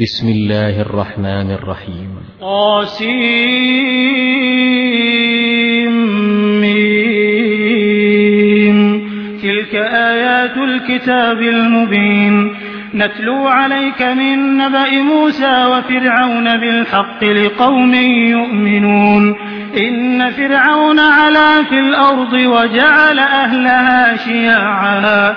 بسم الله الرحمن الرحيم. طاسيم. تلك آيات الكتاب المبين. نتلو عليك من نبأ موسى وفرعون بالحق لقوم يؤمنون. إن فرعون علا في الأرض وجعل أهلها شيعا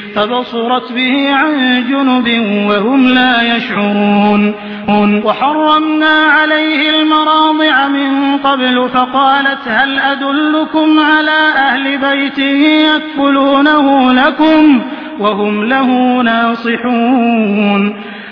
فبصرت به عن جنب وهم لا يشعرون. وحرمنا عليه المراضع من قبل فقالت هل أدلكم على أهل بيته يكفلونه لكم وهم له ناصحون.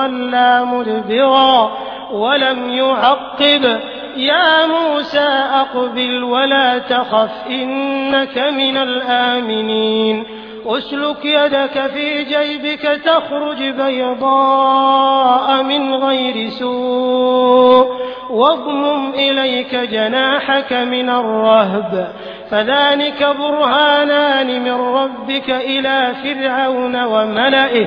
ولا مدبرا ولم يعقب يا موسى أقبل ولا تخف إنك من الآمنين اسلك يدك في جيبك تخرج بيضاء من غير سوء واضمم إليك جناحك من الرهب فذلك برهانان من ربك إلى فرعون وملئه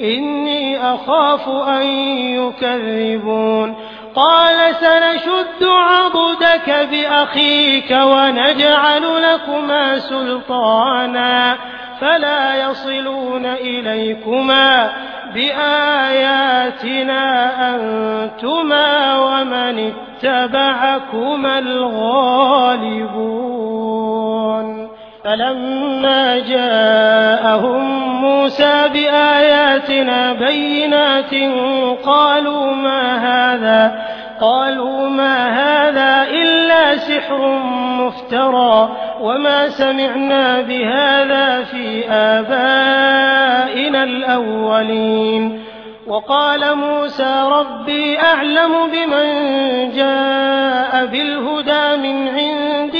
إني أخاف أن يكذبون. قال سنشد عضدك بأخيك ونجعل لكما سلطانا. فلا يصلون إليكما بآياتنا أنتما ومن اتبعكما الغالبون. فلما جاءهم موسى بآياتنا بينات قالوا ما هذا؟ قالوا ما هذا إلا سحر مفترى وما سمعنا بهذا في آبائنا الأولين. وقال موسى ربي أعلم بمن جاء بالهدى من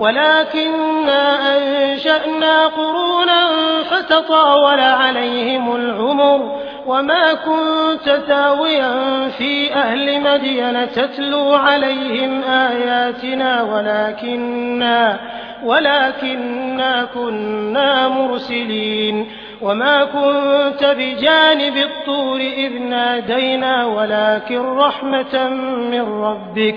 ولكنا أنشأنا قرونا فتطاول عليهم العمر وما كنت تاويا في أهل مدين تتلو عليهم آياتنا ولكنا ولكنا كنا مرسلين وما كنت بجانب الطور إذ نادينا ولكن رحمة من ربك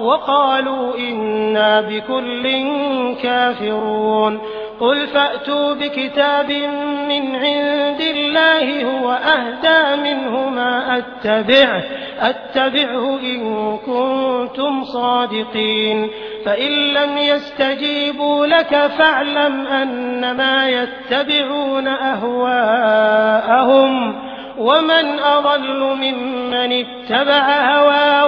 وقالوا إنا بكل كافرون. قل فأتوا بكتاب من عند الله هو أهدى منه ما أتبعه أتبعه إن كنتم صادقين. فإن لم يستجيبوا لك فاعلم أنما يتبعون أهواءهم ومن أضل ممن اتبع هواه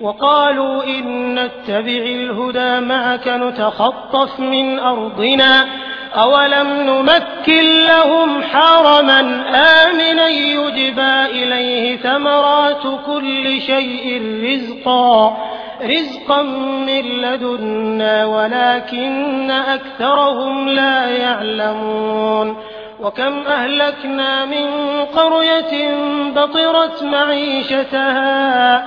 وقالوا إن نتبع الهدى معك نتخطف من أرضنا أولم نمكن لهم حرما آمنا يجبى إليه ثمرات كل شيء رزقا رزقا من لدنا ولكن أكثرهم لا يعلمون. وكم أهلكنا من قرية بطرت معيشتها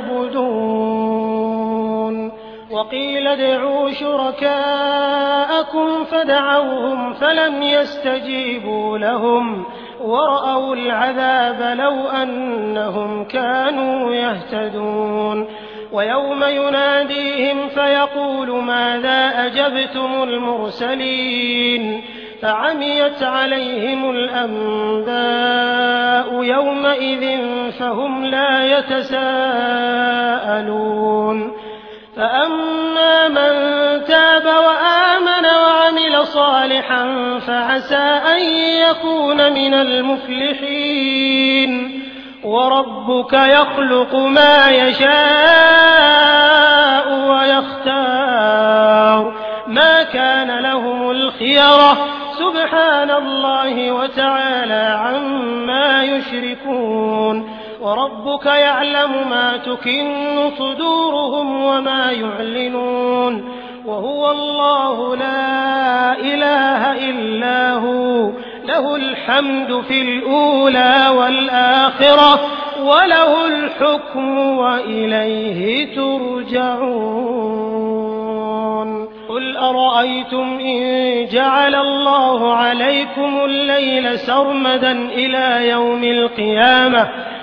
وقيل ادعوا شركاءكم فدعوهم فلم يستجيبوا لهم ورأوا العذاب لو أنهم كانوا يهتدون ويوم يناديهم فيقول ماذا أجبتم المرسلين فعميت عليهم الأنباء يومئذ فهم لا يتساءلون فأما من تاب وآمن وعمل صالحا فعسى أن يكون من المفلحين. وربك يخلق ما يشاء ويختار. ما كان لهم الخيرة. سبحان الله وتعالى عما يشركون. وربك يعلم ما تكن صدورهم وما يعلنون وهو الله لا إله إلا هو له الحمد في الأولى والآخرة وله الحكم وإليه ترجعون قل أرأيتم إن جعل الله عليكم الليل سرمدا إلى يوم القيامة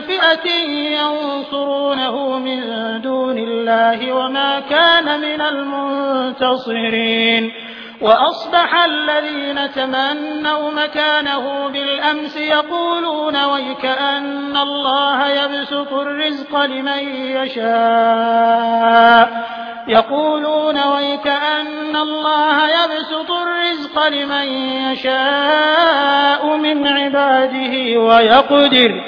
فئة ينصرونه من دون الله وما كان من المنتصرين. وأصبح الذين تمنوا مكانه بالأمس يقولون ويكأن الله يبسط الرزق لمن يشاء. يقولون ويكأن الله يبسط الرزق لمن يشاء من عباده ويقدر